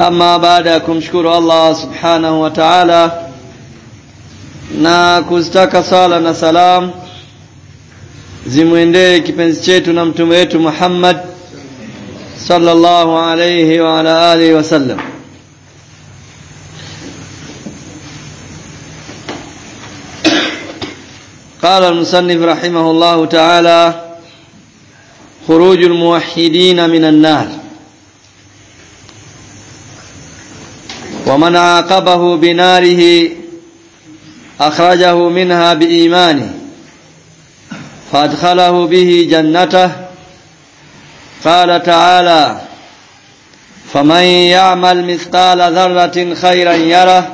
أما بعد كمشكور الله سبحانه وتعالى. نا كوزتاكا صالة نسلام زمويندي كيبنسيتو نمتميتو محمد صلى الله عليه وعلى آله وسلم. قال المصنف رحمه الله تعالى خروج الموحدين من النار. ومن عاقبه بناره أخرجه منها بإيمانه فأدخله به جنته. قال تعالى فمن يعمل مثقال ذرة خيرا يره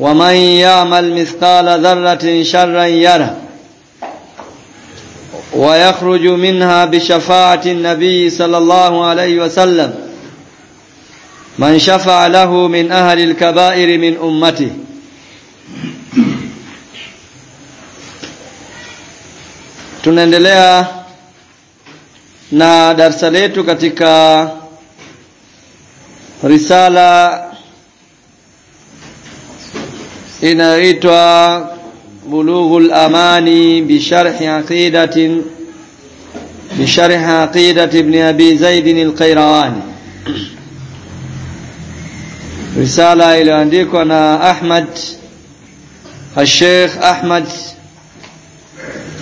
ومن يعمل مثقال ذرة شرا يره. ويخرج منها بشفاعة النبي صلى الله عليه وسلم. man shafa'a lahu min ahli al-kaba'ir min ummati. Tunaendelea na darasa letu katika risala inaitwa bulughul amani bi sharhi aqidatin bi sharhi aqidat ibn abi zaid al-qayrawani risala iliyoandikwa na Ahmad Sheikh Ahmad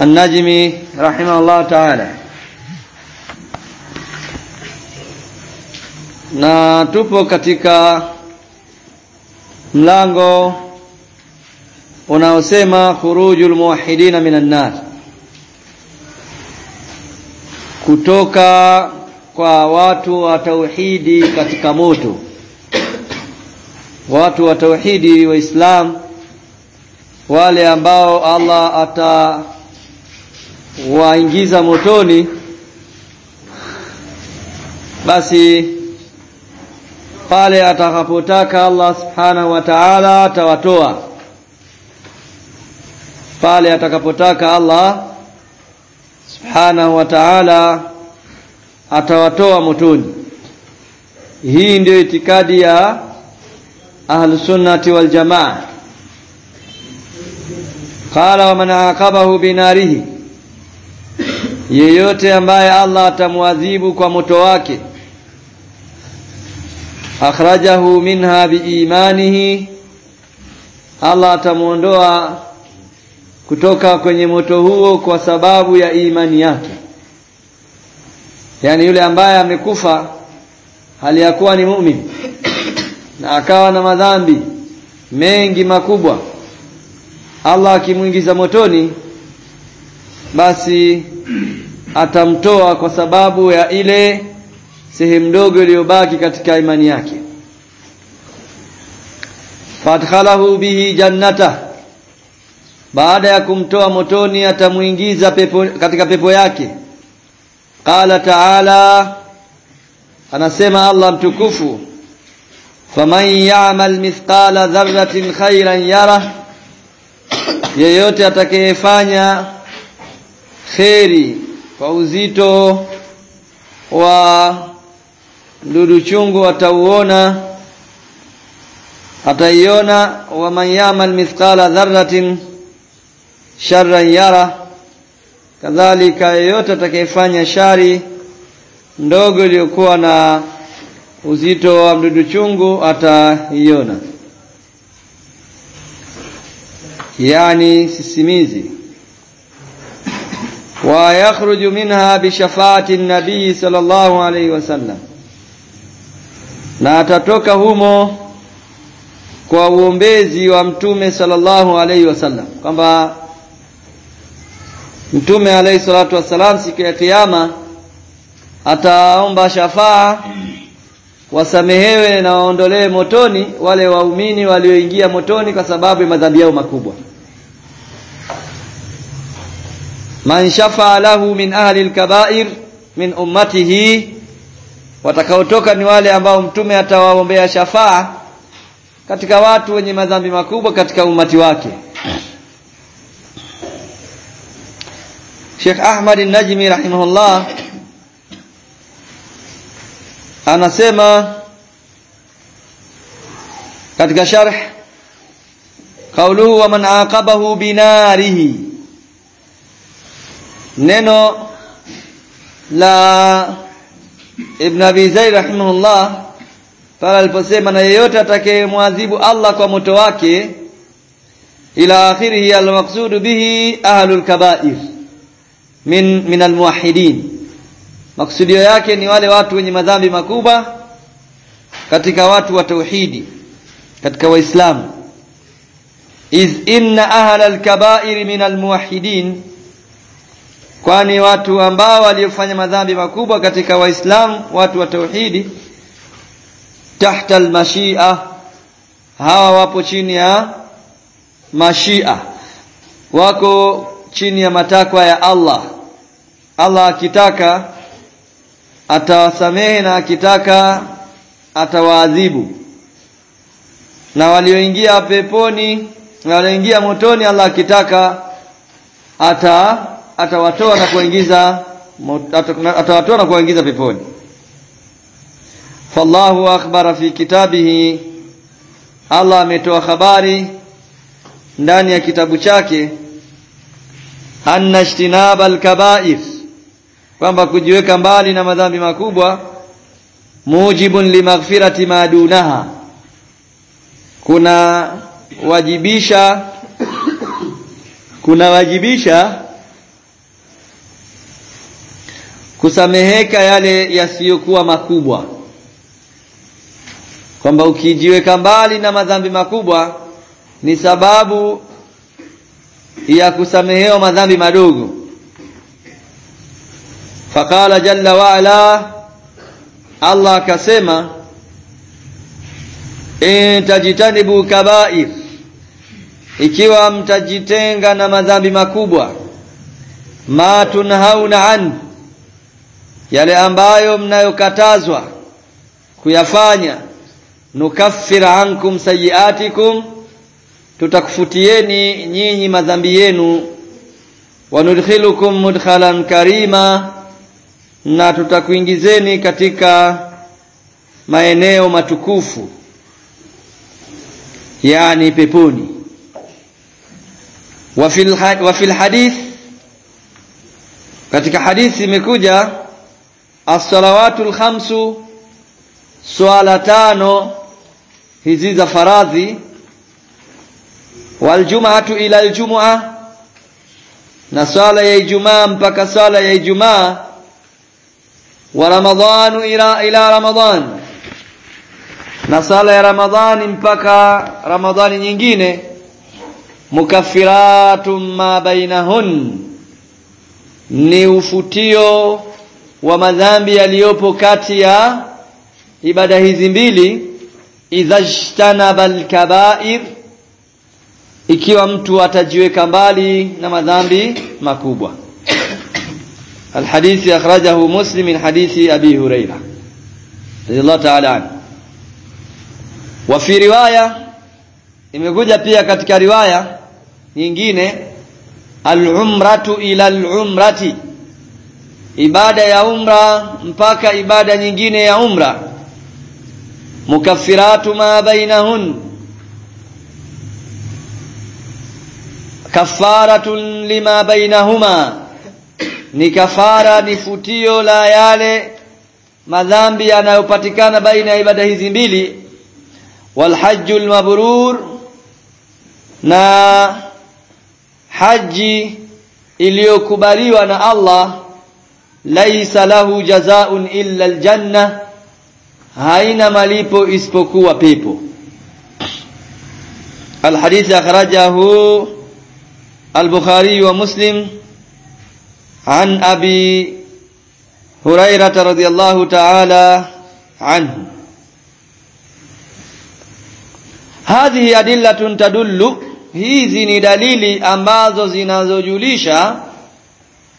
An-Najmi rahimahullah ta'ala. Na tupo katika mlango unaosema khurujul muwahhidina minan nar. Kutoka kwa watu wa tauhidi katika moto watu wa tauhidi waislam wale ambao Allah atawaingiza motoni basi pale atakapotaka Allah subhanahu wa ta'ala atawatoa. Pale atakapotaka Allah subhanahu wa ta'ala atawatoa motoni. Hii ndio itikadi ya أهل السنة والجماعة قال ومن عاقبه بناره yeyote ambaye Allah atamwadhibu kwa moto wake akhrajahu minha biimanihi Allah atamuondoa kutoka kwenye moto huo kwa sababu ya imani yake yani yule ambaye amekufa hali ya kuwa ni muumini na akawa na madhambi mengi makubwa. Allah akimwingiza motoni basi atamtoa kwa sababu ya ile sehemu ndogo iliyobaki katika imani yake. Fadkhalahu bihi jannata. Baada ya kumtoa motoni atamuingiza pepo katika pepo yake. Qala ta'ala anasema Allah mtukufu faman ya'mal mithqala dharratin khairan yara yeyote atakayefanya kheri kwa uzito wa dudu chungu atauona ataiona. waman ya'mal mithqala dharratin sharran yara kadhalika yeyote atakayefanya shari ndogo iliyokuwa na uzito wa mdudu chungu ataiona. Yani sisimizi. Wa yakhruju minha bi shafaati nabii sallallahu alayhi wasallam na atatoka humo kwa uombezi wa mtume sallallahu alayhi wasallam kwamba mtume alayhi salatu wassalam siku ya kiyama ataomba shafaa wasamehewe na waondolewe motoni wale waumini walioingia motoni kwa sababu ya madhambi yao makubwa. Man shafa'a lahu min ahli al-kaba'ir min ummatihi watakaotoka ni wale ambao mtume atawaombea shafaa katika watu wenye madhambi makubwa katika umati wake. Sheikh Ahmad An-Najmi rahimahullah anasema katika sharh kauluhu wa man aqabahu binarihi neno la Ibn Abi Zaid rahimahullah pale aliposema na yeyote atakayemwadhibu Allah kwa moto wake ila akhirih al-maqsud bihi ahlul kaba'ir min min al-muwahhidin maksudio yake ni wale watu wenye madhambi makubwa katika watu wa tauhidi katika waislamu. Iz inna ahla al-kaba'ir min al-muwahhidin kwani watu ambao waliofanya madhambi makubwa katika waislamu watu wa tauhidi tahta almashia hawa wapo chini ya mashia. Wako chini ya matakwa ya Allah. Allah akitaka atawasamehe na akitaka atawaadhibu. Na walioingia peponi na walioingia motoni Allah akitaka ata atawatoa na kuingiza atawatoa na kuingiza peponi. Fallahu akhbara fi kitabihi Allah ametoa habari ndani ya kitabu chake anna ijtinaba al-kaba'ir kwamba kujiweka mbali na madhambi makubwa mujibun limaghfirati madunaha kuna wajibisha kuna wajibisha kusameheka yale yasiyokuwa makubwa. Kwamba ukijiweka mbali na madhambi makubwa ni sababu ya kusamehewa madhambi madogo faqala jalla wa ala Allah akasema in tajitanibu kaba'ir ikiwa mtajitenga na madhambi makubwa ma tunhauna an yale ambayo mnayokatazwa kuyafanya nukaffir ankum sayiatikum tutakufutieni nyinyi madhambi yenu wanudkhilukum mudkhalan karima na tutakuingizeni katika maeneo matukufu yani peponi. Wa fil hadith katika hadithi imekuja as-salawatul khamsu swala tano hizi za faradhi. Wal waljum'atu ila al-jum'ah na swala ya ijumaa mpaka swala ya ijumaa wa ramadhanu ila ila ramadhan. Na sala ya ramadhani mpaka ramadhani nyingine mukaffiratun ma bainahun. Ni ufutio wa madhambi yaliyopo kati ya ibada hizi mbili idhajtanaba alkaba'ir ikiwa mtu atajiweka mbali na madhambi makubwa الحديث أخرجه مسلم من حديث أبي هريرة رضي الله تعالى عنه وفي رواية imekuja pia katika riwaya nyingine al-umratu ila al-umrati ibada ya umra mpaka ibada nyingine ya umra mukaffiratu ma bainahun kafaratun lima bainahuma ni kafara ni futio la yale madhambi yanayopatikana baina ya ibada hizi mbili walhajjul mabrur na haji iliyokubaliwa na Allah laisa lahu jazaun illa aljanna haina malipo isipokuwa pepo الحديث أخرجه البخاري ومسلم عن أبي هريرة رضي الله تعالى عنه hadhihi adillatun tadullu hizi ni dalili ambazo zinazojulisha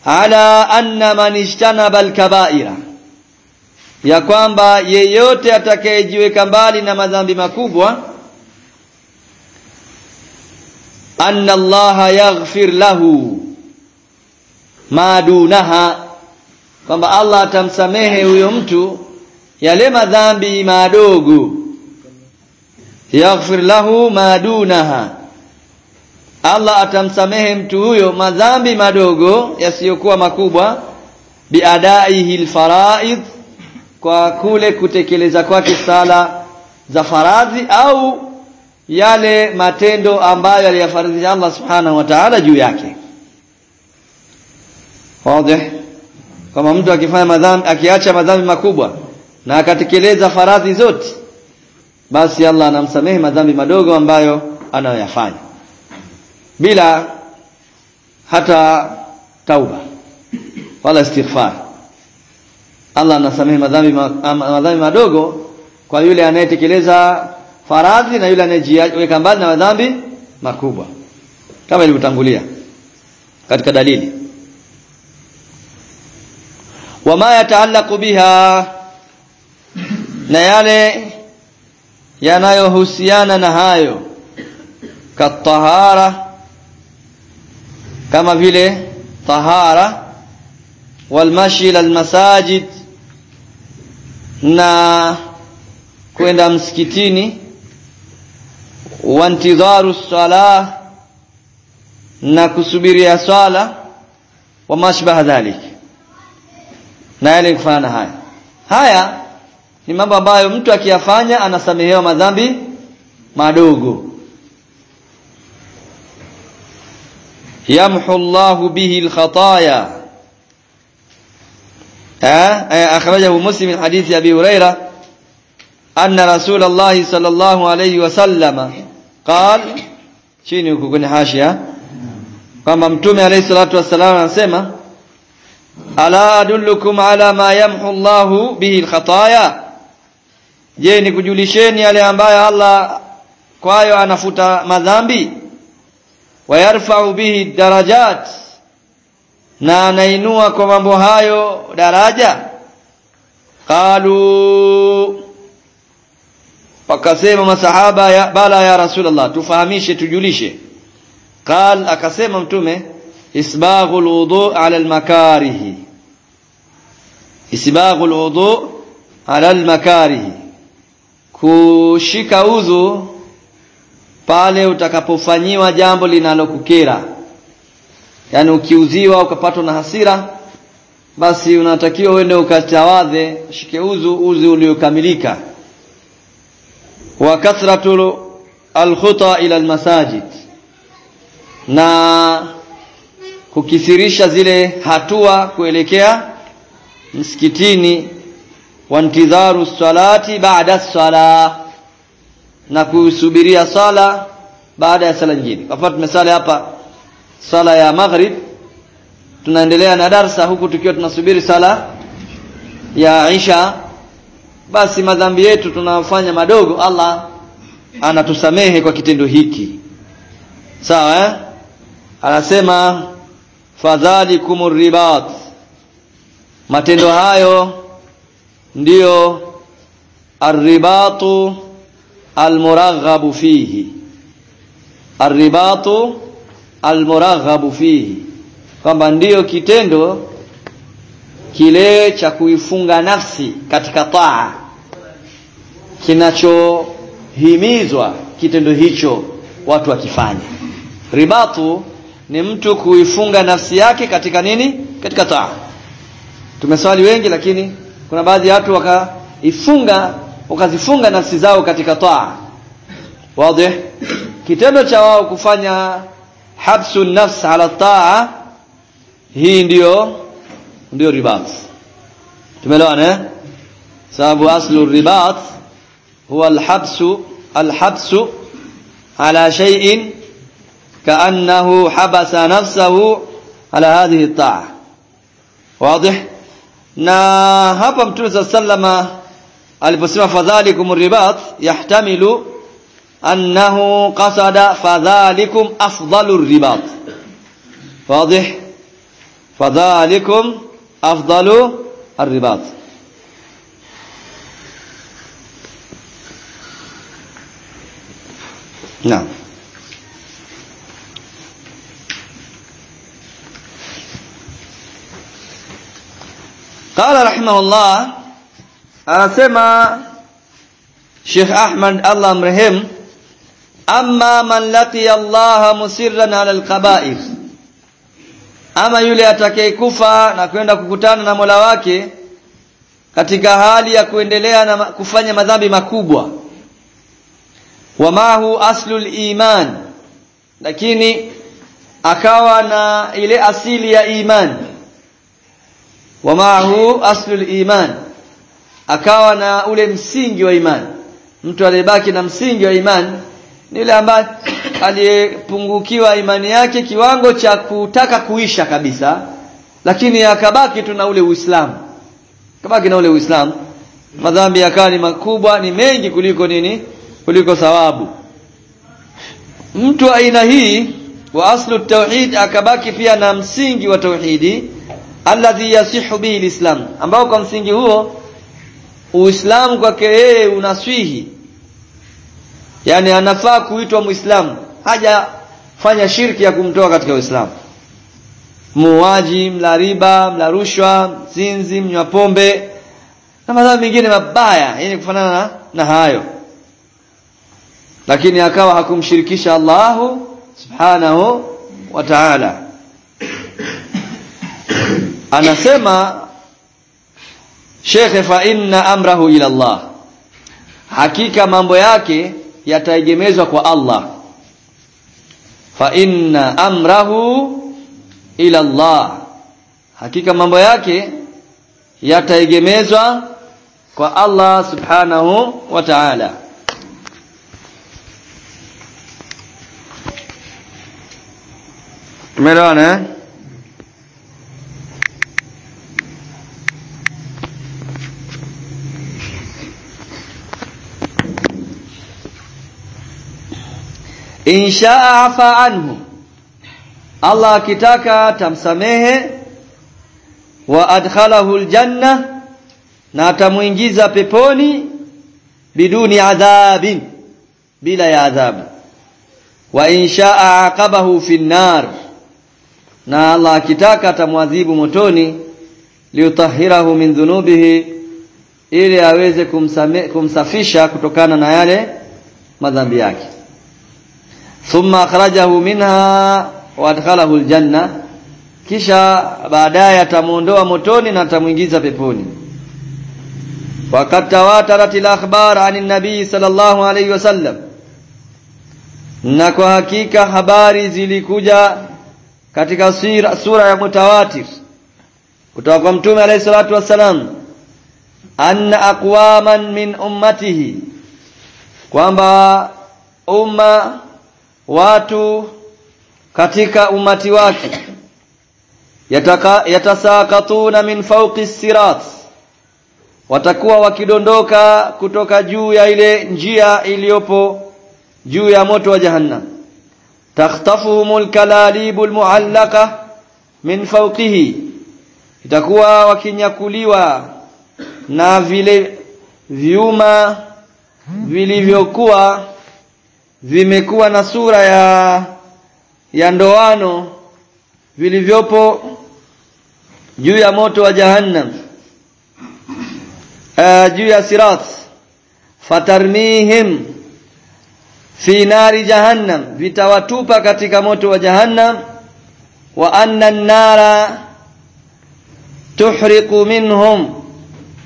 ala anna man ijtanaba alkabaira ya kwamba yeyote atakayejiweka mbali na madhambi makubwa anna allaha yaghfir lahu ma dunaha kwamba Allah atamsamehe huyo mtu yale madhambi madogo. Yaghfir lahu madunaha. Allah atamsamehe mtu huyo madhambi madogo yasiyokuwa makubwa biadaihi alfaraid kwa kule kutekeleza kwake sala za faradhi au yale matendo ambayo aliyafaradhisha Allah subhanahu wa ta'ala juu yake wazi? Kama mtu akifanya madhambi akiacha madhambi makubwa na akatekeleza faradhi zote basi Allah anamsamehe madhambi madogo ambayo anayoyafanya. Bila hata tauba wala istighfar. Allah anasamehe madhambi madhambi madogo kwa yule anayetekeleza faradhi na yule anayejiweka mbali na madhambi makubwa. Kama ilivyotangulia katika dalili wama yataallaqu biha na yale yanayohusiana na hayo katahara kama vile tahara walmashi ila almasajid na kwenda msikitini wantidharu salah na kusubiria swala wa mashbaha dhalik na yale kufana haya. Haya ni mambo ambayo mtu akiyafanya anasamehewa madhambi madogo. Yamhu Allahu bihi alkhataya. Akhrajahu muslim min hadithi abi huraira. Anna rasul Allah sallallahu alayhi wasallam qal chini huko kwenye hashia kama mtume alayhi salatu wasallam anasema ala adullukum ala ma yamhu Allahu bihi alkhataya? Je ni kujulisheni yale ambayo Allah kwayo anafuta madhambi? Wayarfa'u bihi darajat na anainua kwa mambo hayo daraja? Qalu wakasema masahaba ya, bala ya rasulullah tufahamishe tujulishe. Qal akasema mtume isbaghul الوضوء ala almakarihi. إسباغ الوضوء ala almakarihi. Kushika udhu pale utakapofanyiwa jambo linalokukera. Yani ukiuziwa ukapatwa na hasira basi unatakiwa uende ukatawadhe shike uzu uzi uliokamilika. Wa kathratu alkhuta ila almasajid. Na kukithirisha zile hatua kuelekea msikitini wa wantidharu salati baada sala na kusubiria sala baada ya sala nyingine. Kwa mfano tumesali hapa sala ya maghrib tunaendelea na darsa huku tukiwa tunasubiri sala ya isha. Basi madhambi yetu tunafanya madogo Allah anatusamehe kwa kitendo hiki. Sawa eh? anasema fadhalikumur ribat. Matendo hayo ndiyo arribatu almuraghabu fihi. Arribatu almuraghabu fihi. Kwamba ndiyo kitendo kile cha kuifunga nafsi katika taa. Kinachohimizwa kitendo hicho watu wakifanya. Ribatu ni mtu kuifunga nafsi yake katika nini? Katika taa. Tumeswali wengi lakini kuna baadhi ya watu wakaifunga wakazifunga nafsi zao katika taa. Wazi? Kitendo cha wao kufanya habsu nafs ala taa hii ndiyo ndio ribat. Tumeelewana eh? Sababu aslu ribat huwa alhabsu alhabsu ala shay'in كأنه حبس نفسه على هذه الطاعة. واضح؟ نا هبا متوسى صلى الله عليه وسلم البسمة فذلكم الرباط يحتمل أنه قصد فذلكم أفضل الرباط. واضح؟ فذلكم أفضل الرباط. Qala rahimahullah anasema Sheikh Ahmad Allah mrehem amma man laqiya Allah musirran ala alqaba'ir. Ama yule atakayekufa na kwenda kukutana na Mola wake katika hali ya kuendelea na kufanya madhambi makubwa. Wamahu aslul iman lakini akawa na ile asili ya imani wamahu aslul iman. Akawa na ule msingi wa imani mtu aliyebaki na msingi wa imani ni yule ambaye aliyepungukiwa imani yake kiwango cha kutaka kuisha kabisa lakini akabaki tu na ule Uislamu. Kabaki na ule Uislamu. Madhambi yakawa ni makubwa ni mengi kuliko nini? Kuliko thawabu. Mtu aina hii wa aslu tauhid akabaki pia na msingi wa tauhidi alladhi yasihu bihi alislam ambao kwa msingi huo Uislamu kwake yeye unaswihi. Yani anafaa kuitwa Muislamu hajafanya shirki ya kumtoa katika Uislamu. Muuaji mlariba mlarushwa mla rushwa mzinzi mnywa pombe na madhambi mengine mabaya yenye kufanana na, na hayo. Lakini akawa hakumshirikisha Allahu subhanahu wa ta'ala anasema Sheikh fa inna amrahu ila Allah. Hakika mambo yake yataegemezwa kwa Allah. Fa inna amrahu ila Allah. Hakika mambo yake yataegemezwa kwa Allah subhanahu wa ta'ala. Tumeelewana eh inshaa afa anhu Allah akitaka tamsamehe wa adkhalahu aljanna. Na atamuingiza peponi. Biduni adhabin. Bila ya adhabu. Wa inshaa aqabahu fi nar na Allah akitaka atamwadhibu motoni. Liutahhirahu min dhunubihi. Ili aweze kumsame, kumsafisha kutokana na yale madhambi yake thumma akhrajahu minha wa adkhalahu aljanna kisha baadaye atamuondoa motoni na atamuingiza peponi وقد تواترت الاخبار عن النبي صلى الله عليه وسلم na kwa hakika habari zilikuja katika sura, sura ya mutawatir kutoka kwa mtume alayhi salatu wassalam anna aqwaman min ummatihi kwamba umma watu katika umati wake. Yataka yatasakatuna min fawqi sirat. Watakuwa wakidondoka kutoka juu ya ile njia iliyopo juu ya moto wa jahannam. Takhtafuhumul kalalibul muallaka min fawqihi. Itakuwa wakinyakuliwa na vile vyuma vilivyokuwa vimekuwa na sura ya ya ndoano vilivyopo juu ya moto wa jahannam uh, juu ya sirat. Fatarmihim fi nari jahannam vitawatupa katika moto wa jahannam. Wa anna an-nara tuhriqu minhum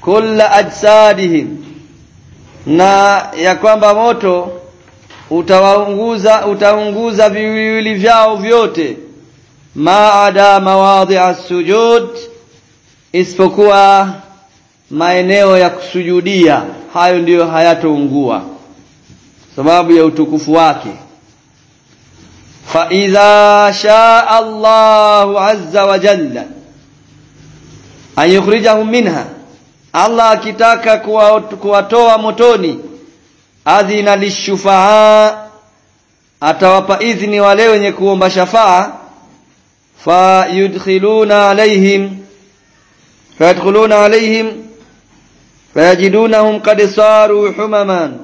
kulla ajsadihim na ya kwamba moto utawaunguza utaunguza viwili vyao vyote. Maada mawadhi'a sujud isipokuwa maeneo ya kusujudia. Hayo ndiyo hayatoungua. Sababu ya utukufu wake. Fa idha shaa Allahu azza wa jalla ayukhrijahum yukhrijahum minha. Allah akitaka kuwatoa motoni adhina lishufaa atawapa idhni wale wenye kuomba shafaa fayudkhiluna alaihim fayadkhuluna alaihim fayajidunahum qad saru humaman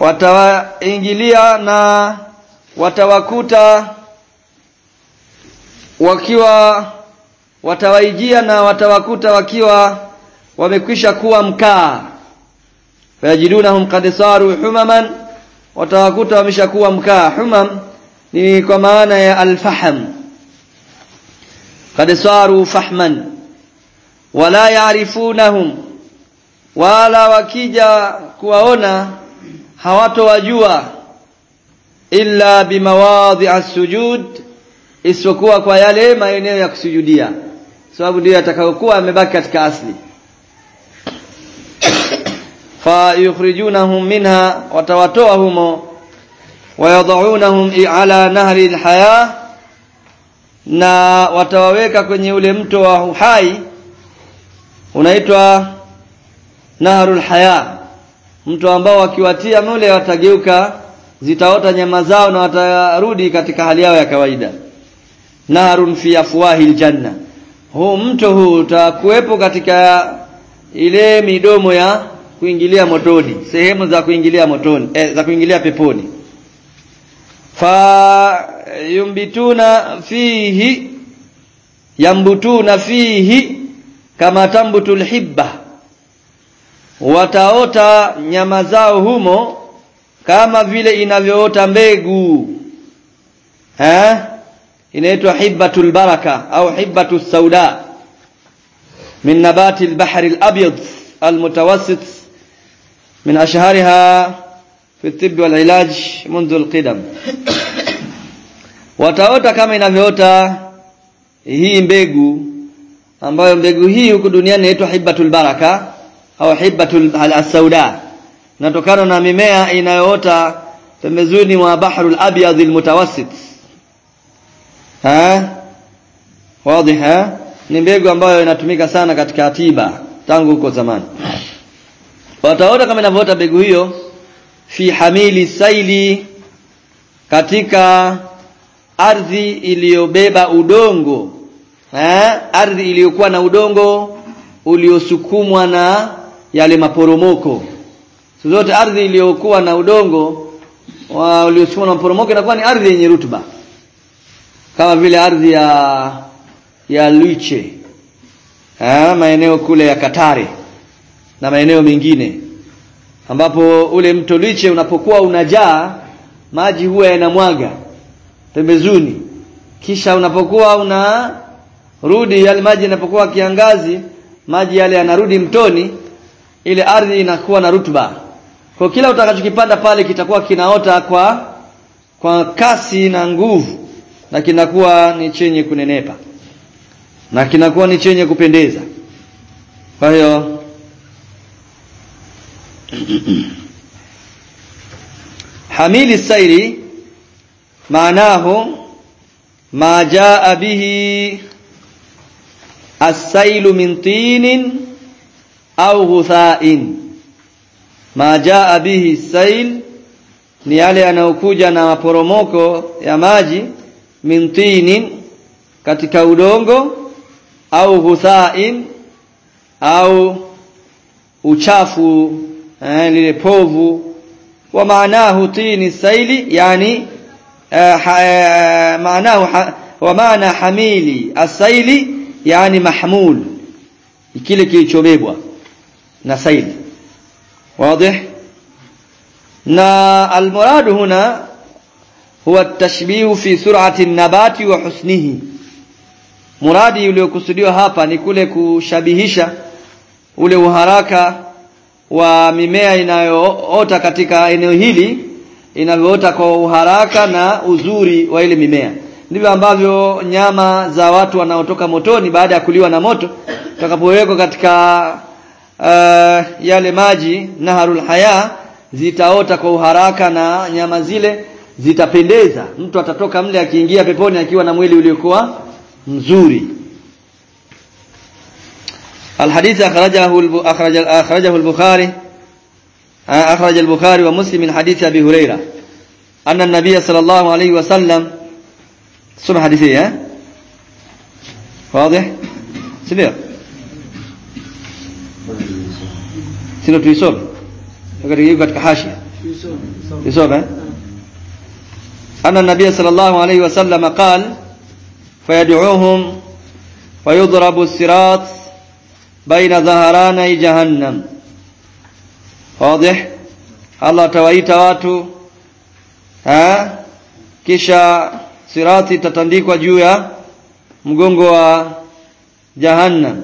watawaingilia na watawakuta wakiwa watawaijia na watawakuta wakiwa wamekwisha kuwa mkaa fayajidunahum qad saru humaman watawakuta wameshakuwa mkaa humam ni kwa maana ya alfaham qad saru fahman wala yaarifunahum wala wakija kuwaona hawatowajua illa bimawadhi as-sujud isipokuwa kwa yale maeneo ya kusujudia. Sababu ndio atakayokuwa amebaki katika asli fayukhrijunahum minha watawatoa humo. Wayadhaunahum ala nahri alhaya na watawaweka kwenye ule mto wa uhai unaitwa naharul haya mto ambao wakiwatia mule watageuka zitaota nyama zao na watarudi katika hali yao ya kawaida. Naharun fi afwahil janna huu mto huu utakuwepo katika ile midomo ya kuingilia motoni sehemu za kuingilia motoni eh, za kuingilia peponi. Fa yumbituna fihi yambutuna fihi kama tambutul hibba wataota nyama zao humo kama vile inavyoota mbegu. Eh inaitwa hibbatul baraka au hibbatus sauda. Min nabati al-bahr al-abyad al-mutawassit min ashhariha fi at-tibb wal-ilaj منذ القدم wataota kama inavyoota hii mbegu ambayo mbegu hii huku duniani inaitwa hibbatul baraka au hibbatul al-sauda inatokana na mimea inayoota pembezoni mwa bahrul abyad al-mutawassit ha wazi ha ni mbegu ambayo inatumika sana katika tiba tangu huko zamani wataota kama inavyoota mbegu hiyo fi hamili saili katika ardhi iliyobeba udongo. Ardhi iliyokuwa na udongo uliosukumwa na yale maporomoko. Zote ardhi iliyokuwa na udongo uliosukumwa na maporomoko inakuwa ni ardhi yenye rutuba. Kama vile ardhi ya ya Liche eh maeneo kule ya Katare na maeneo mengine ambapo ule mto Liche unapokuwa unajaa maji huwa yanamwaga pembezuni kisha unapokuwa una rudi yale maji yanapokuwa kiangazi maji yale yanarudi mtoni ile ardhi inakuwa na rutuba. Kwa kila utakachokipanda pale kitakuwa kinaota kwa kwa kasi na nguvu na kinakuwa ni chenye kunenepa na kinakuwa ni chenye kupendeza. Kwa hiyo hamili sairi maanahu ma jaa bihi as-sailu min tinin au ghutha'in ma jaa bihi sail ni yale yanayokuja na maporomoko ya maji min tinin katika udongo au ghutha'in au uchafu eh, lile povu. Wa maanahu tini saili yani eh, ha, eh, maanahu ha, wa maana hamili asaili yani mahmul. Kile kilichobebwa na saili. Wazi na almuradu huna huwa tashbihu fi sur'ati nabati wa husnihi. Muradi uliokusudiwa hapa ni kule kushabihisha ule uharaka wa mimea inayoota katika eneo hili inavyoota kwa uharaka na uzuri wa ile mimea. Ndivyo ambavyo nyama za watu wanaotoka motoni baada ya kuliwa na moto takapowekwa katika uh, yale maji naharul haya zitaota kwa uharaka na nyama zile zitapendeza. Mtu atatoka mle akiingia peponi akiwa na mwili uliokuwa mzuri الحديث أخرجه أخرج أخرجه البخاري آه، أخرج البخاري ومسلم من حديث أبي هريرة. أن النبي صلى الله عليه وسلم سمع حديثي ها؟ واضح؟ سمير سنو تيسوب أقدر يقعد كحاشية. تيسوب أن النبي صلى الله عليه وسلم قال فيدعوهم ويضرب الصراط baina dhaharani jahannam. Wazi Allah atawaita watu ha? kisha sirati itatandikwa juu ya mgongo wa jahannam.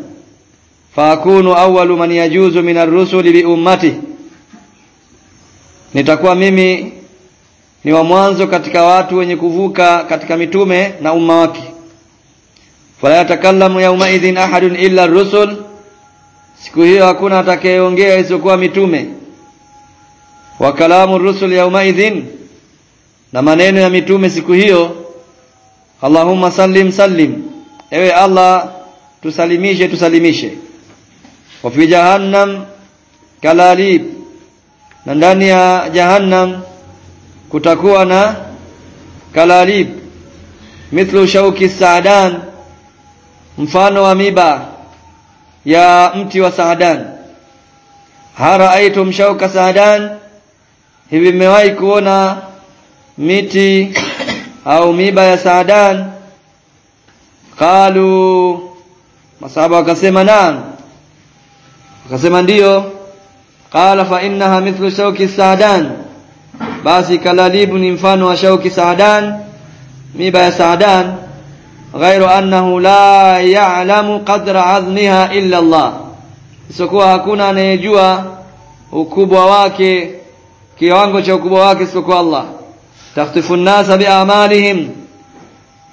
Faakunu awwalu man yajuzu min ar-rusuli bi ummati nitakuwa mimi ni wa mwanzo katika watu wenye kuvuka katika mitume na umma wake. Fala yatakallamu yawma idhin ahadun illa ar-rusul siku hiyo hakuna atakayeongea isipokuwa mitume. Wa kalamu rusul yaumaidhin na maneno ya mitume siku hiyo Allahumma sallim sallim. Ewe Allah tusalimishe tusalimishe. Wa fi jahannam kalalib. Na ndani ya jahannam kutakuwa na kalalib. Mithlu shauki saadan mfano wa miba ya mti wa saadan. Haraaitum shauka saadan? Hivi mmewahi kuona miti au miba ya saadan? Qalu masaba wakasema naam. Wakasema ndiyo qala fa innaha mithlu shauki saadan. Basi kalalibu ni mfano wa shauki saadan miba ya saadan ghairu annahu la ya'lamu qadra azmiha illa Allah. Isipokuwa hakuna anayejua ukubwa wake kiwango cha ukubwa wake isipokuwa Allah. Takhtifu an-nasa bi'amalihim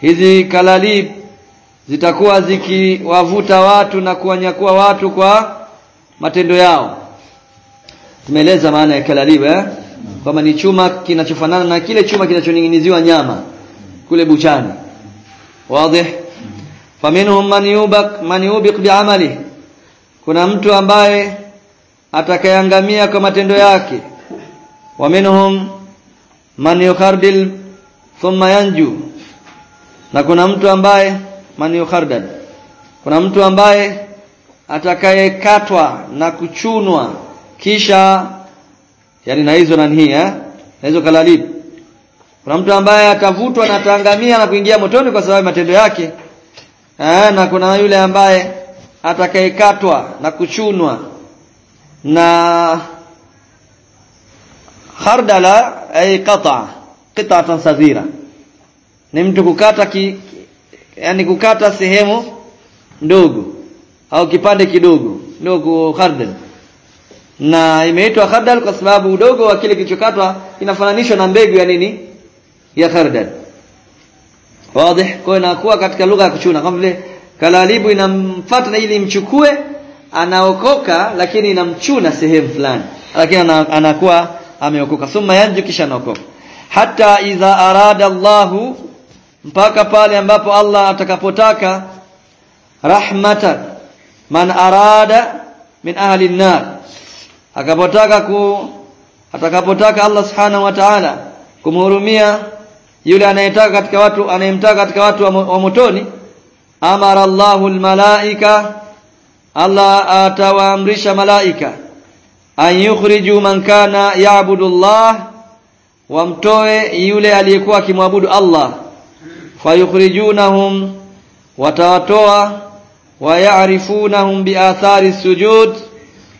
hizi kalalib zitakuwa zikiwavuta watu na kuwanyakua watu kwa matendo yao. Tumeeleza maana ya kalalib eh? Kwamba ni chuma kinachofanana na kile chuma kinachoning'iniziwa nyama kule buchani wazi faminhum man yubak man yubiq bi'amali. Kuna mtu ambaye atakayeangamia kwa matendo yake. Wa minhum man yukhardil thumma yanju. Na kuna mtu ambaye man yukhardal. Kuna mtu ambaye atakayekatwa na kuchunwa. Kisha yani na hizo nani hii eh? Na hizo kalalib kuna mtu ambaye atavutwa na ataangamia na kuingia motoni kwa sababu matendo yake eh na kuna yule ambaye atakayekatwa na kuchunwa na khardala ay qata qita'atan saghira ni mtu kukata ki, yani kukata sehemu ndogo au kipande kidogo ndogo khardal. Na imeitwa khardal kwa sababu udogo wa kile kilichokatwa inafananishwa na mbegu ya nini ya khardal wazi kwa inakuwa katika lugha ya kuchuna. Kama vile kalalibu inamfuata ili imchukue anaokoka lakini inamchuna sehemu fulani. Lakini anakuwa ameokoka. Thumma yanju kisha anaokoka. Hata idha arada Allahu mpaka pale ambapo Allah atakapotaka rahmatan man arada min ahli an-nar. Akapotaka ku atakapotaka Allah subhanahu wa ta'ala kumhurumia yule anayetaka katika watu anayemtaka katika watu wa, motoni amara Allahu al-malaika Allah atawaamrisha malaika an yukhriju man kana ya'budu Allah wamtoe yule aliyekuwa akimwabudu Allah. Fayukhrijunahum watawatoa wayarifunahum biathari sujud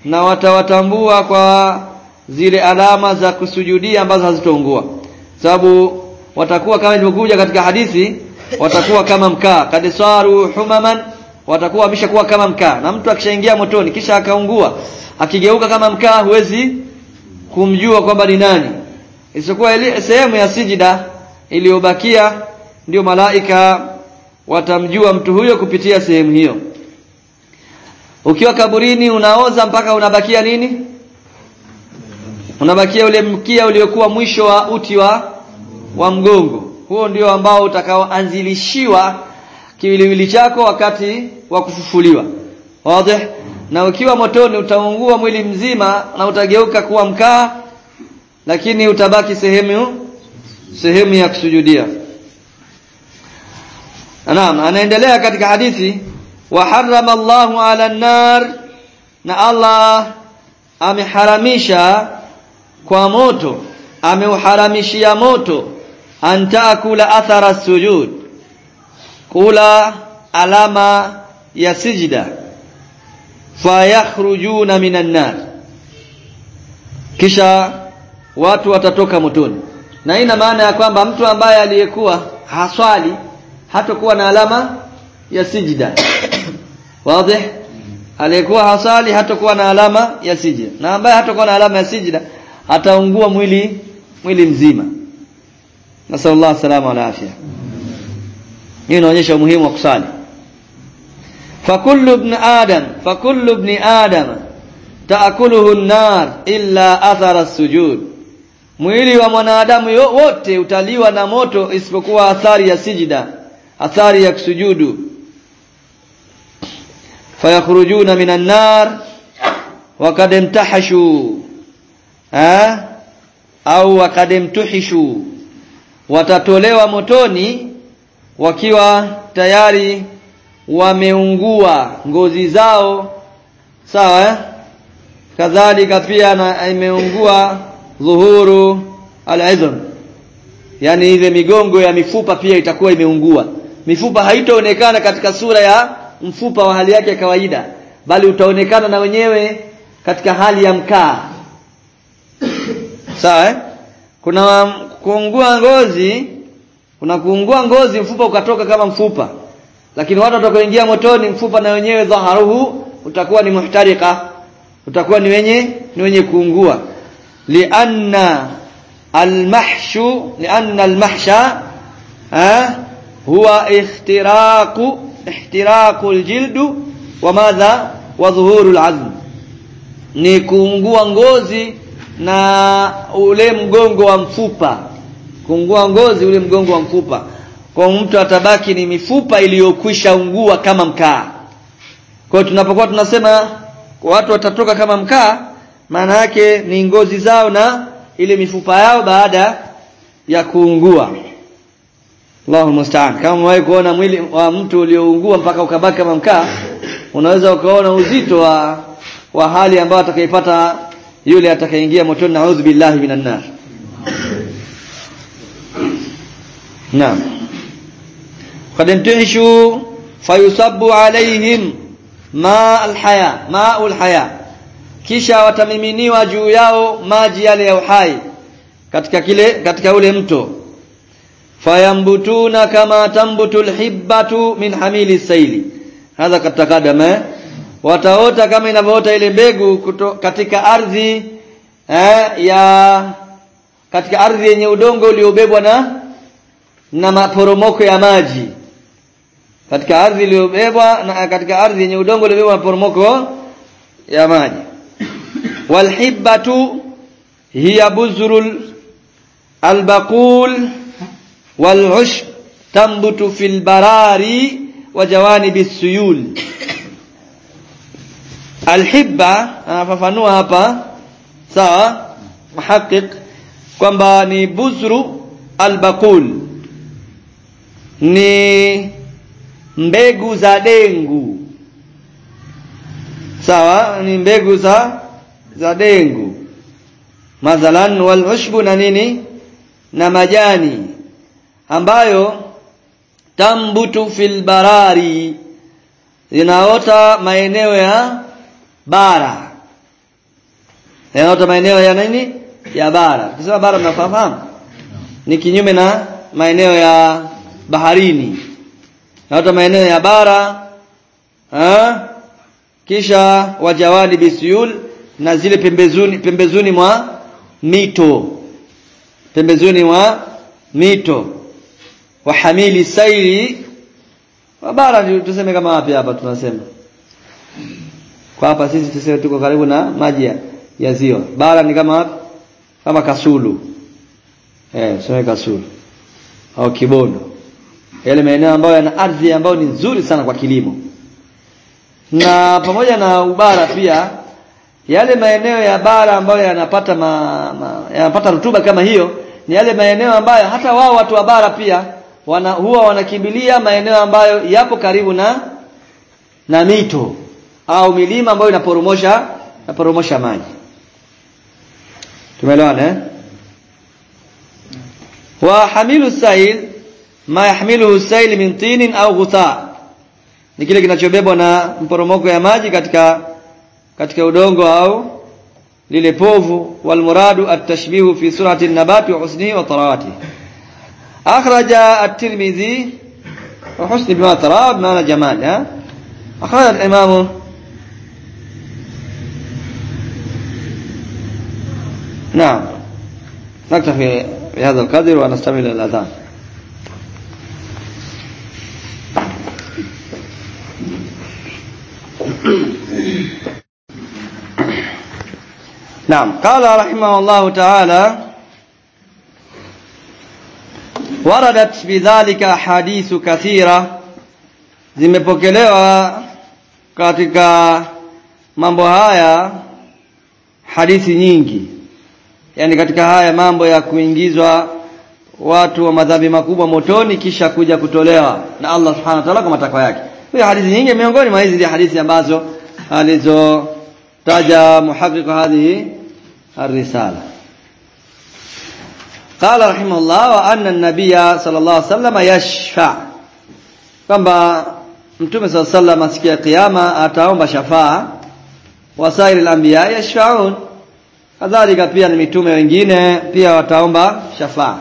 na watawatambua kwa zile alama za kusujudia ambazo hazitoungua sababu watakuwa kama ilivyokuja katika hadithi watakuwa kama mkaa. Kadisaru humaman watakuwa wameshakuwa kama mkaa. Na mtu akishaingia motoni kisha akaungua akigeuka kama mkaa huwezi kumjua kwamba ni nani. Isipokuwa sehemu ya sijida iliyobakia ndio malaika watamjua mtu huyo kupitia sehemu hiyo. Ukiwa kaburini unaoza mpaka unabakia nini? Unabakia ule mkia uliokuwa mwisho wa uti wa wa mgongo. Huo ndio ambao utakaoanzilishiwa kiwiliwili chako wakati wa kufufuliwa. Wazi? Na ukiwa motoni utaungua mwili mzima na utageuka kuwa mkaa lakini utabaki sehemu sehemu ya kusujudia. Naam anaendelea katika hadithi wa harrama Allahu ala nar na Allah ameharamisha kwa moto ameuharamishia moto antaakula athara sujud kula alama ya sijda fayakhrujuna minan nar. Kisha watu watatoka motoni. Na ina maana ya kwamba mtu ambaye aliyekuwa haswali hatakuwa na alama ya sijda. Wazi? Aliyekuwa haswali hatakuwa na alama ya sijda. Na ambaye hatakuwa na alama ya sijda ataungua mwili mwili mzima nasallallahu salama ala afya. Hii inaonyesha umuhimu wa kusali. Fakullu ibn adam fakullu ibn adam taakuluhu an-nar illa athara as-sujud. Mwili wa mwanadamu wote utaliwa na moto isipokuwa athari ya sijida athari ya kusujudu. Fayakhrujuna minan nar wakad imtahashu ha au wakad imtuhishu watatolewa motoni wakiwa tayari wameungua ngozi zao sawa eh? kadhalika pia na imeungua dhuhuru al-izm yani ile migongo ya mifupa pia itakuwa imeungua mifupa haitaonekana katika sura ya mfupa wa hali yake ya kawaida bali utaonekana na wenyewe katika hali ya mkaa sawa eh? kuna kuungua ngozi kuna kuungua ngozi mfupa ukatoka kama mfupa. Lakini watu watakaoingia motoni mfupa na wenyewe dhaharuhu utakuwa ni muhtarika utakuwa ni wenye ni wenye kuungua. Lianna almahshu lianna almahsha ha huwa ihtiraqu ihtiraqu aljildu wa madha wa dhuhuru alazm ni kuungua ngozi na ule mgongo wa mfupa kuungua ngozi ule mgongo wa mfupa. Kwa mtu atabaki ni mifupa iliyokwisha ungua kama mkaa. Kwa tunapokuwa tunasema watu watatoka kama mkaa maana yake ni ngozi zao na ile mifupa yao baada ya kuungua. Allahu musta'an kama wewe kuona mwili wa mtu ulioungua mpaka ukabaki kama mkaa unaweza ukaona uzito wa wa hali ambayo atakayepata yule atakayeingia motoni naudhu billahi minan nar Naam قد انتعشوا فيصب عليهم ماء الحياة ماء الحياة kisha watamiminiwa juu yao maji yale ya uhai katika kile katika ule mto fayambutuna kama tambutu alhibbatu min hamili saili hadha katakadama wataota kama inavyoota ile mbegu kuto, katika ardhi eh, ya katika ardhi yenye udongo uliobebwa na na maporomoko ya maji. Katika ardhi iliyobebwa na katika ardhi yenye udongo uliobebwa maporomoko ya maji. Walhibbatu hiya buzrul albaqul walushb tambutu fil barari wa jawanibi suyul alhibba anafafanua hapa sawa muhaqiq kwamba ni buzru albaqul ni mbegu za dengu. Sawa? Ni mbegu za za dengu. Mathalan wal ushbu na nini? Na majani. Ambayo tambutu fil barari. Zinaota maeneo ya bara. Yanaota maeneo ya nini? Ya bara. Tukisema bara mnafahamu ni kinyume na maeneo ya baharini. Na hata maeneo ya bara ha? kisha wajawadi bisyul na zile pembezuni pembezuni mwa mito. Pembezuni mwa mito. Wa hamili sairi wa bara tuseme kama wapi hapa tunasema. Kwa hapa sisi tuseme tuko karibu na maji ya, ya ziwa. Bara ni kama wapi? Kama Kasulu. Eh tuseme Kasulu. Au Kibondo yale maeneo ambayo yana ardhi ambayo ni nzuri sana kwa kilimo. Na pamoja na ubara pia yale maeneo ya bara ambayo yanapata ma, ma, yanapata rutuba kama hiyo ni yale maeneo ambayo hata wao watu wa bara pia wana, huwa wanakimbilia maeneo ambayo yapo karibu na na mito au milima ambayo inaporomosha inaporomosha maji. Tumeelewana eh? Wa hamilu sail ma yahmiluhu sail min tinin au ghutha ni kile kinachobebwa na mporomoko ya maji katika katika udongo au lile povu wal muradu at-tashbihu fi surati an-nabat wa husnihi wa tarawatihi akhraja at-tirmidhi wa husni bima tara bima jamal ha akhraja al-imam نعم نكتفي بهذا القدر ونستمع الى الاذان نعم قال رحمه الله تعالى وردت بذلك حديث كثيرة zimepokelewa katika mambo haya hadithi nyingi yani katika haya mambo ya kuingizwa watu wa madhambi makubwa motoni kisha kuja kutolewa na Allah subhanahu wa ta'ala kwa matakwa yake hiyo hadithi nyingi miongoni mwa hizi hadithi ambazo alizotaja muhaqiq hadhihi الرسالة قال رحمه الله وأن النبي صلى الله عليه وسلم يشفع kwamba mtume صلى الله عليه وسلم siku ya kiyama ataomba shafaa wasairi al-anbiya yashfaun kadhalika pia ni mitume wengine pia wataomba shafaa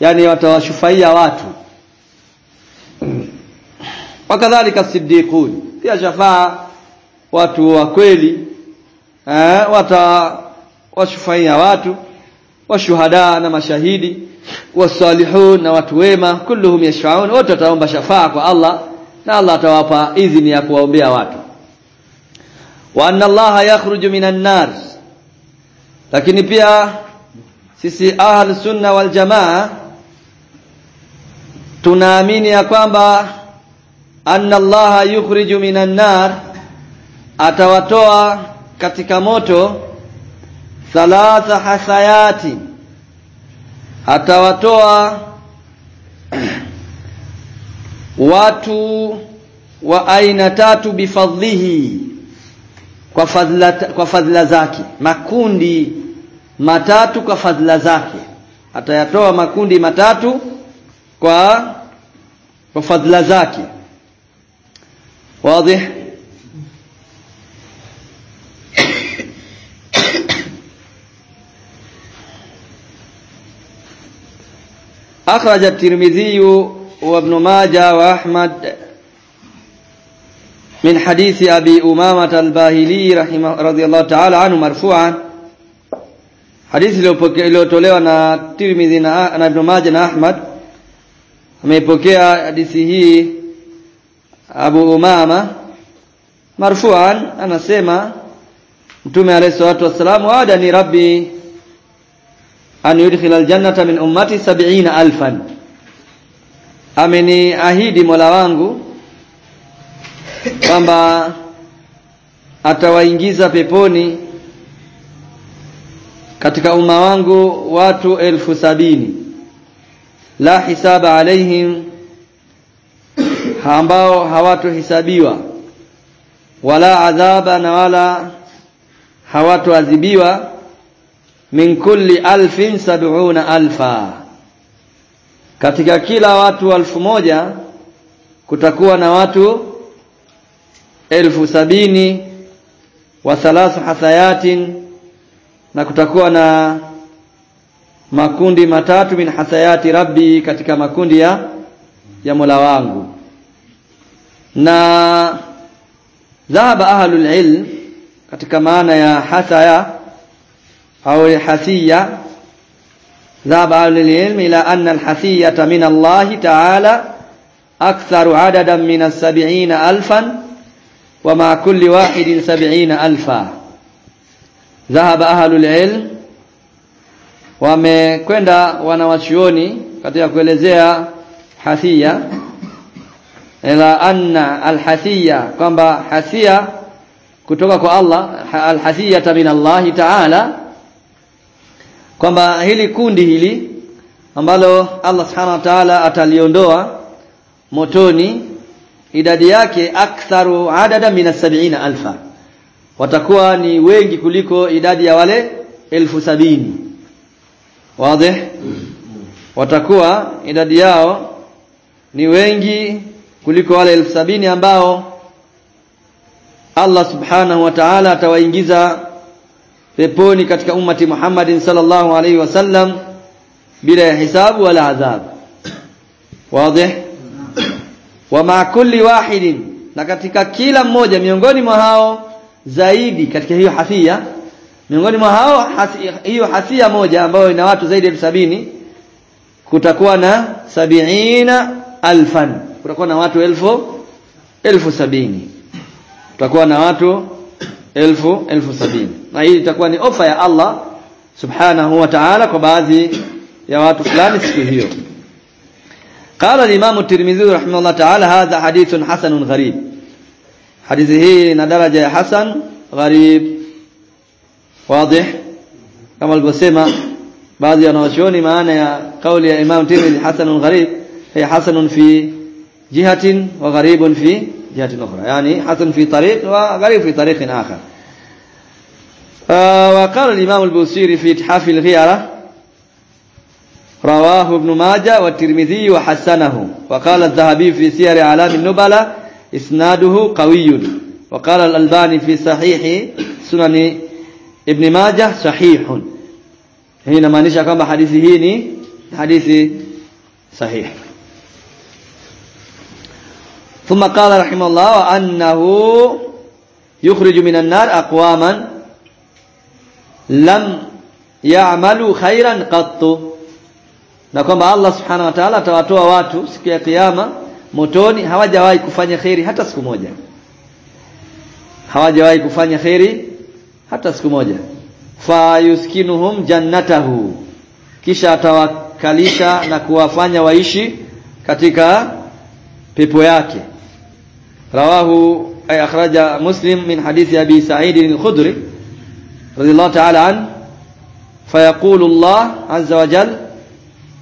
yani watawashufaia watu wakadhalika siddiqun pia shafaa watu wa kweli eh wata washufaia watu washuhada na mashahidi wasalihun na watu wema kulluhum yashfaun wote wataomba shafaa kwa Allah na Allah atawapa idhini ya kuwaombea watu. Wa anna Allah yakhruju minan nar. Lakini pia sisi ahl sunna wal jamaa tunaamini ya kwamba anna Allah yukhriju minan nar atawatoa katika moto thalatha hasayati atawatoa watu wa aina tatu bifadlihi kwa fadhila kwa fadhila zake makundi matatu kwa fadhila zake. Atayatoa makundi matatu kwa kwa fadhila zake wazi أخرج الترمذي وابن ماجه وأحمد من حديث أبي أمامة الباهلي رحمه رضي الله تعالى عنه مرفوعا حديث iliyotolewa na Tirmidhi na, na Ibn Majah na Ahmad ameipokea hadithi hii Abu Umama marfu'an anasema Mtume alayhi salatu wassalam wada ni rabbi an yudkhila aljannata min ummati sab'ina alfan. Ameni ahidi Mola wangu kwamba atawaingiza peponi katika umma wangu watu elfu sabini. La hisaba alaihim ambao hawatohesabiwa wala adhaba na wala hawatoadhibiwa min kulli alfin sab'una alfa. Katika kila watu alfu moja kutakuwa na watu elfu sabini wa thalathu hathayatin na kutakuwa na makundi matatu min hathayati rabbi katika makundi ya ya Mola wangu na dhahaba ahlul ilm katika maana ya hasaya au hasiya dhahaba ahlul ilm ila anna alhasiyata min Allah ta'ala aktharu adadan min as-70 alfan wa ma kulli wahidin 70 alfa. Dhahaba ahlul ilm wamekwenda wanawachuoni katika kuelezea hasiya ila anna alhasiya kwamba hasia kutoka kwa Allah alhasiyata min Allah ta'ala kwamba hili kundi hili ambalo Allah subhanahu wa ta'ala ataliondoa motoni idadi yake aktharu adada min sab'ina alfa. Watakuwa ni wengi kuliko idadi ya wale elfu sabini. Wazi? Watakuwa idadi yao ni wengi kuliko wale elfu sabini ambao Allah subhanahu wa ta'ala atawaingiza peponi katika ummati Muhammadin sallallahu alaihi wasallam bila ya hisabu wala adhabu wazi? Wa ma kulli wahidin na katika kila mmoja miongoni mwa hao zaidi katika hiyo hafia miongoni mwa hao hiyo hasia moja ambayo ina watu zaidi ya sabini kutakuwa na sabiina alfan kutakuwa na watu elfu elfu sabini tutakuwa na watu elfu elfu sabini na hii itakuwa ni ofa ya Allah subhanahu wa ta'ala kwa baadhi ya watu fulani siku hiyo قال الإمام الترمذي رحمه الله تعالى هذا حديث حسن غريب حديثه درجة حسن غريب واضح كما البسيمة بعض ينوشوني معنا يا قول يا إمام الترمذي حسن غريب هي حسن في جهة وغريب في جهة أخرى. يعني حسن في طريق وغريب في طريق آخر. آه وقال الإمام البوسيري في إتحاف الغيرة رواه ابن ماجه والترمذي وحسنه. وقال الذهبي في سير أعلام النبلة إسناده قوي. وقال الألباني في صحيح سنن ابن ماجه صحيح. هنا ما نشأ كما حديثه هنا حديث صحيح. ثم قال رحمه الله وأنه يخرج من النار أقواما لم يعملوا خيرا قط na kwamba Allah subhanahu wa ta'ala atawatoa watu siku ya kiyama motoni hawajawahi kufanya kheri hata siku moja hawajawahi kufanya kheri hata siku moja fa yuskinuhum jannatahu kisha atawakalisha na kuwafanya waishi katika pepo yake رواه أي أخرج مسلم من حديث أبي سعيد الخدري رضي الله تعالى عنه فيقول الله عز وجل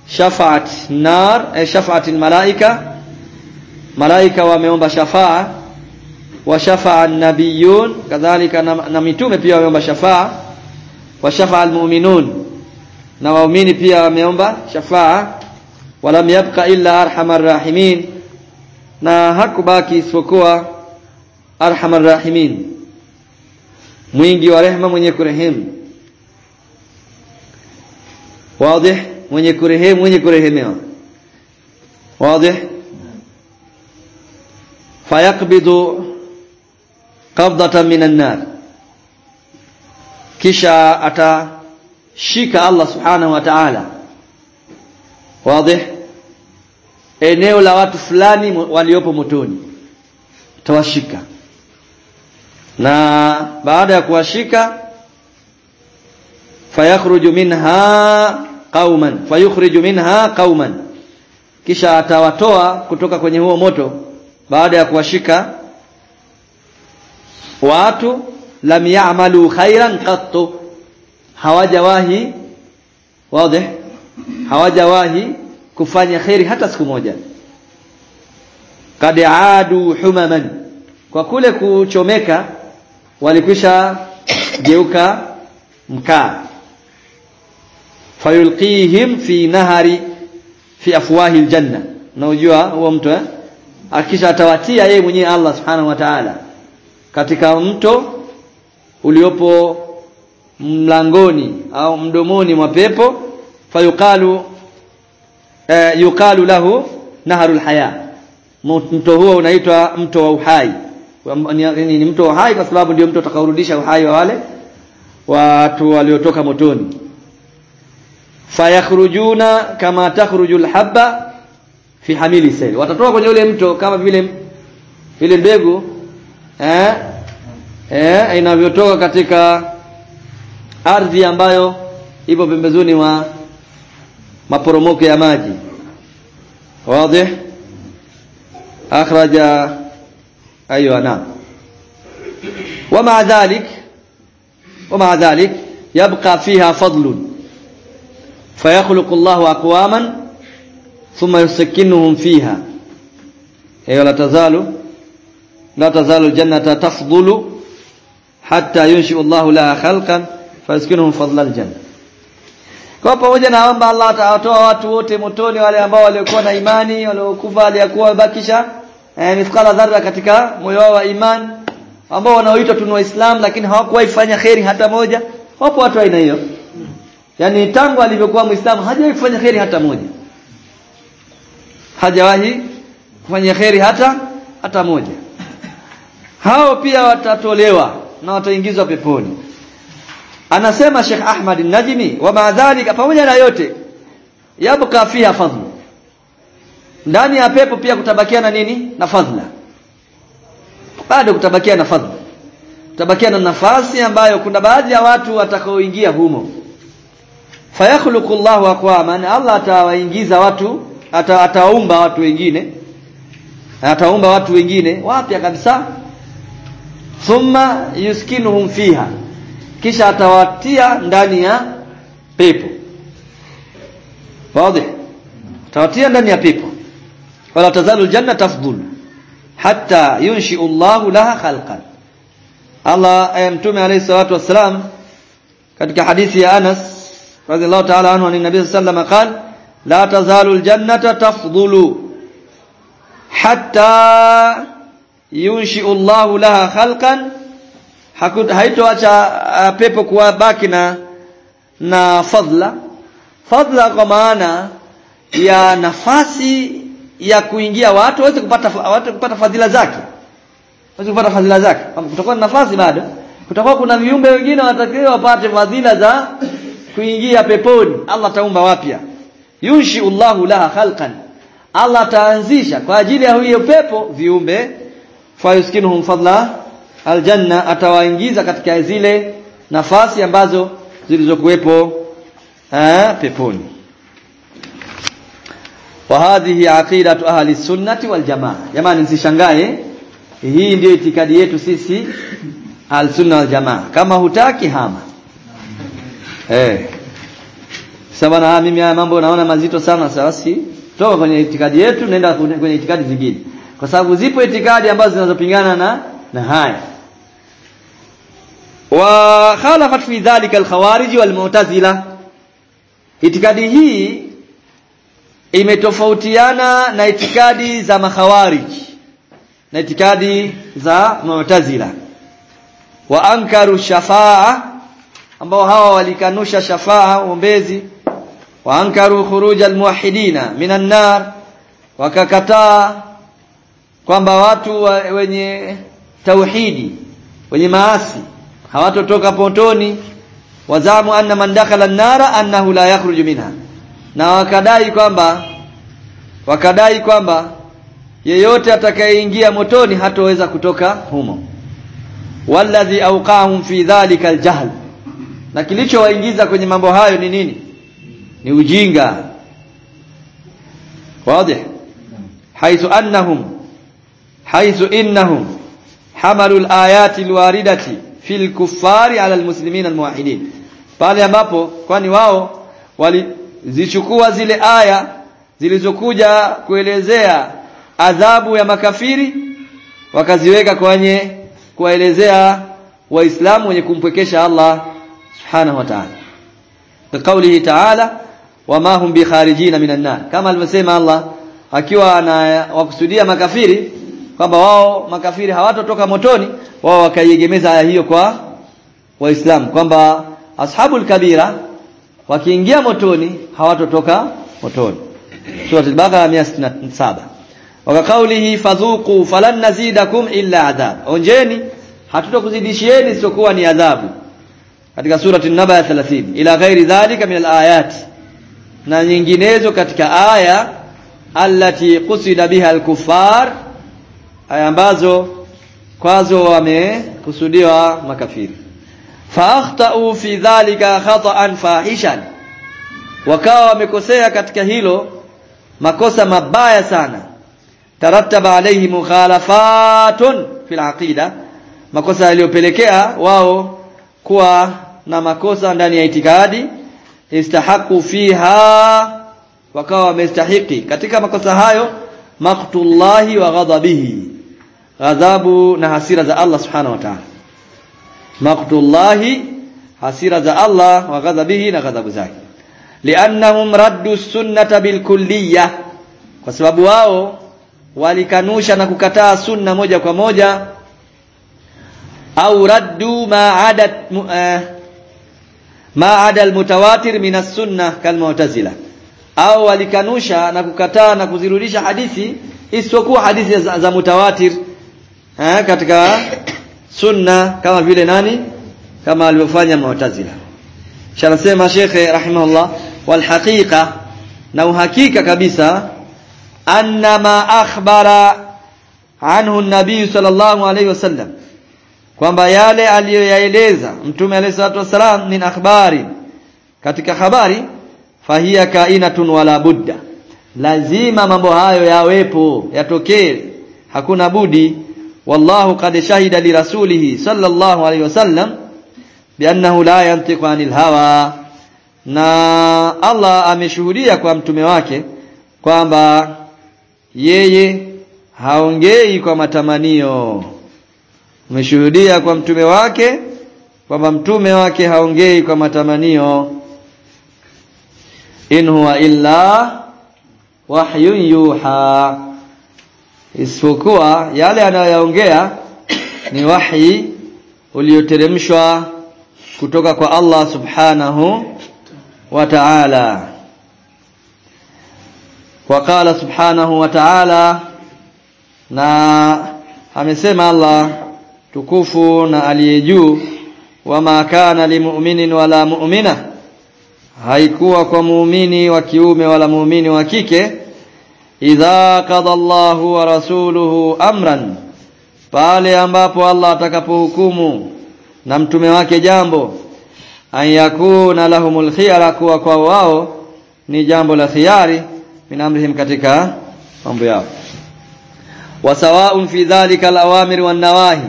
شفعت نار أي شفعت الملائكة ملائكة wameomba شفاعة وشفع النبيون كذلك نميتوم بيا wameomba شفاعة وشفع المؤمنون نوامين بيا pia شفاعة ولم يبق إلا أرحم الراحمين. Na hakubaki isipokuwa arhamar rahimin mwingi wa rehema mwenye kurehemu wazi mwenye kurehemu mwenye kurehemewa wazi fayaqbidu qabdatan minan nar kisha atashika Allah subhanahu wa ta'ala wazi eneo la watu fulani waliopo motoni. Tawashika. Na baada ya kuwashika fayakhruju minha qauman fayukhriju minha qauman. Kisha atawatoa kutoka kwenye huo moto. Baada ya kuwashika watu lam ya'malu khairan qattu hawajawahi wazi hawajawahi kufanya khairi hata siku moja. Kad aadu humaman. Kwa kule kuchomeka walikwisha geuka mkaa. Fayulqihim fi nahari fi afwahi aljanna unajua huo mto eh? Akisha atawatia yeye mwenyewe Allah subhanahu wa ta'ala katika mto uliopo mlangoni au mdomoni mwa pepo. Fayuqalu eh, yuqalu lahu naharul haya. Mto huo unaitwa mto wa uhai. Ni, ni mto wa uhai kwa sababu ndio mto utakaorudisha uhai wa wale watu waliotoka motoni. Fayakhrujuna kama takhruju alhabba fi hamili sayl watatoka kwenye ule mto kama vile ile mbegu eh eh inavyotoka katika ardhi ambayo ipo pembezoni mwa maporomoko ya maji wazi akhraja أيوه نعم. ومع ذلك ومع ذلك يبقى فيها فضل. فيخلق الله أقواما ثم يسكنهم فيها. أيوه لا تزال لا تزال الجنة تفضل حتى ينشئ الله لها خلقا فيسكنهم فضل الجنة. Kwa pamoja na kwamba Allah atawatoa watu wote motoni wale ambao waliokuwa na imani waliokufa aliyakuwa bakisha eh, mithqala dharra katika moyo wao wa imani ambao wanaoitwa tunu waislamu lakini hawakuwahi fanya kheri hata moja. Wapo watu aina hiyo. Yani tangu alivyokuwa muislamu hajawahi kufanya kheri hata moja. Hajawahi kufanya kheri hata hata moja. Hao pia watatolewa na wataingizwa peponi anasema Sheikh Ahmad Najmi wa maadhalika pamoja na yote yabqa fiha fadhlu ndani ya pepo pia kutabakia na nini? Na fadhila bado kutabakia na fadhila kutabakia na nafasi ambayo kuna baadhi ya watu watakaoingia humo. Fayakhluqu Allahu aqwaman Allah atawaingiza watu ata, ataumba watu wengine. Ataumba watu wengine wapya kabisa. Thumma yuskinuhum fiha kisha atawatia ndani ya pepo wazi atawatia ndani ya pepo wala tazalu aljanna tafdhul hatta yunshi Allah laha khalqan Allah eh, mtume alayhi salatu wassalam katika hadithi ya Anas radhiallahu ta'ala anhu an nabii sallallahu alayhi wasallam la tazalu aljannata tafdhulu hatta yunshi Allah laha khalqan haitoacha uh, pepo kuwa baki na na fadla fadla kwa maana ya nafasi ya kuingia watu waweze kupata watu kupata fadhila zake. Waweze kupata fadhila zake. Kutakuwa na nafasi bado. Kutakuwa kuna viumbe wengine watakiwa wapate fadhila za kuingia peponi. Allah taumba wapya. Yunshi Allahu laha khalqan. Allah taanzisha kwa ajili ya huyo pepo viumbe. Fayuskinuhum fadla aljanna atawaingiza katika zile nafasi ambazo zilizokuwepo peponi. Wa hadhihi aqidatu ahli sunnati wal jamaa. Jamani msishangae. Hii ndio itikadi yetu sisi al-sunna wal jamaa. Kama hutaki hama. Eh. Sasa na mimi haya mambo naona mazito sana. Sasa toka kwenye itikadi yetu nenda kwenye itikadi zingine. Kwa sababu zipo itikadi ambazo zinazopingana na na haya wa khalafat fi dhalika al-khawarij wal-mu'tazila. Itikadi hii imetofautiana na itikadi za makhawarij na itikadi za mu'tazila. Wa ankaru shafaa ambao hawa walikanusha shafaa ombezi wa ankaru khuruj almuwahhidina minan nar wakakataa kwamba watu wenye tauhidi wenye maasi hawatotoka potoni. Wazamu anna man dakhala an-nara annahu la yakhruju minha. Na wakadai kwamba wakadai kwamba yeyote atakayeingia motoni hatoweza kutoka humo. Walladhi awqahum fi dhalika aljahl. Na kilichowaingiza kwenye mambo hayo ni nini? Ni ujinga. Wazi? Haithu annahum haithu innahum hamalu alayati alwaridati fil kufari ala almuslimin almuwahidin pale ambapo kwani wao walizichukua zile aya zilizokuja kuelezea adhabu ya makafiri wakaziweka kwenye kuwaelezea waislamu wenye kumpwekesha Allah subhanahu wa ta'ala. Biqaulihi ta'ala wama hum bikharijina minan nar kama alivyosema Allah akiwa anawakusudia makafiri kwamba wao makafiri hawatotoka motoni wao wakaiegemeza aya hiyo kwa waislamu kwamba ashabul kabira wakiingia motoni hawatotoka motoni. Sura al-baqara 167 wakakaulihi fadhuku falan nazidakum illa adhab. Onjeni hatutokuzidishieni isipokuwa ni adhabu. Katika surati an-naba ya 30 ila ghairi dhalika min al-ayat. Na nyinginezo katika aya allati qusida biha al-kuffar aya ambazo kwazo wamekusudiwa makafiri. Faakhtau fi dhalika khata'an fahishan. Wakawa wamekosea katika hilo makosa mabaya sana. Tarattaba alayhi mukhalafatun fil aqida. Makosa yaliyopelekea wao kuwa na makosa ndani ya itikadi. Istahaqu fiha. Wakawa wamestahiki. Katika makosa hayo maqtullahi wa ghadabihi ghadhabu na hasira za Allah subhanahu wa ta'ala. Maqtullahi hasira za Allah wa ghadhabihi na ghadhabu zake. Liannahum raddu sunnata bilkulliyah. Kwa sababu wao walikanusha na kukataa sunna moja kwa moja. Au raddu ma adat ma ada almutawatir min as-sunnah kalmu'tazila au walikanusha na kukataa na kuzirudisha hadithi isiyokuwa hadithi za, za mutawatir eh, katika sunna kama vile nani? Kama alivyofanya mu'tazila. Shanasema shekhe rahimahullah wal haqiqa na uhakika kabisa anna ma akhbara anhu nabii sallallahu alayhi wasallam kwamba yale aliyoyaeleza mtume alayhi salatu wasalam ni akhbari katika habari fahiya kainatun wala budda. Lazima mambo hayo yawepo yatokee. Hakuna budi wallahu qad shahida li rasulihi sallallahu alayhi wasallam biannahu la yantiqu anil hawa. Na Allah ameshuhudia kwa mtume wake kwamba yeye haongei kwa matamanio. Ameshuhudia kwa mtume wake kwamba mtume wake haongei kwa matamanio. In huwa illa wahyun yuha isipokuwa yale anayoyaongea ni wahi ulioteremshwa kutoka kwa Allah subhanahu wa ta'ala. Waqala subhanahu wa ta'ala na amesema Allah tukufu na aliye juu wama kana limu'minin wala mu'mina. Haikuwa kwa muumini wa kiume wala muumini wa kike idha qada Allahu wa rasuluhu amran pale ambapo Allah atakapohukumu na mtume wake jambo an yakuna lahumul khiyara kuwa kwa wao ni jambo la khiyari min amrihim katika mambo yao. Wa sawaun fi dhalika alawamir wan nawahi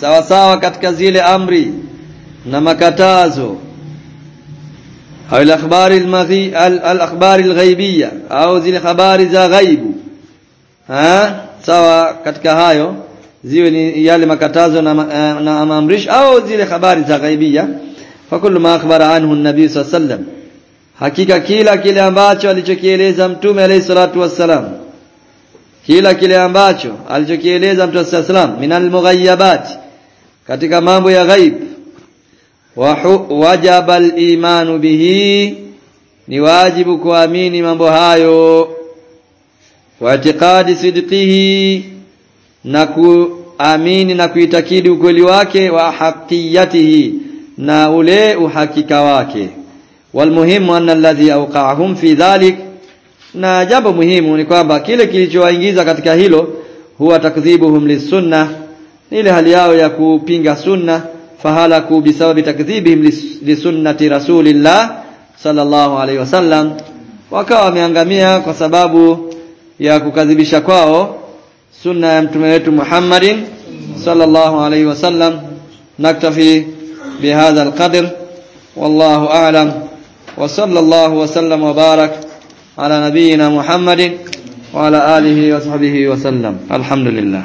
sawa sawa katika zile amri na makatazo au al-akhbari al-maghi al-akhbari al-ghaibiyya au zile habari za ghaibu ha sawa katika hayo ziwe ni yale makatazo na, na maamrish au zile habari za ghaibia fa kullu ma akhbara anhu an-nabi sallam hakika kila kile ambacho alichokieleza mtume alayhi salatu wassalam kila kile ambacho alichokieleza mtume sallam minal mughayyabat katika mambo ya ghaib wajaba al-imanu bihi. Ni wajibu kuamini mambo hayo. Wa i'tiqadi sidqihi. Na kuamini na kuitakidi ukweli wake. Wa haqiyatihi. Na ule uhakika wake. Walmuhimu anna alladhi awqa'ahum fi dhalik. Na jambo muhimu ni kwamba kile kilichowaingiza katika hilo huwa takdhibuhum lisunna ile hali yao ya kupinga sunna فهلكوا بسبب تكذيبهم لسنة رسول الله صلى الله عليه وسلم. وكاو ميانغاميا كسبب يا كذبشا كواو سنة يمتميت محمد صلى الله عليه وسلم نكتفي بهذا القدر والله أعلم وصلى الله وسلم وبارك على نبينا محمد وعلى آله وصحبه وسلم الحمد لله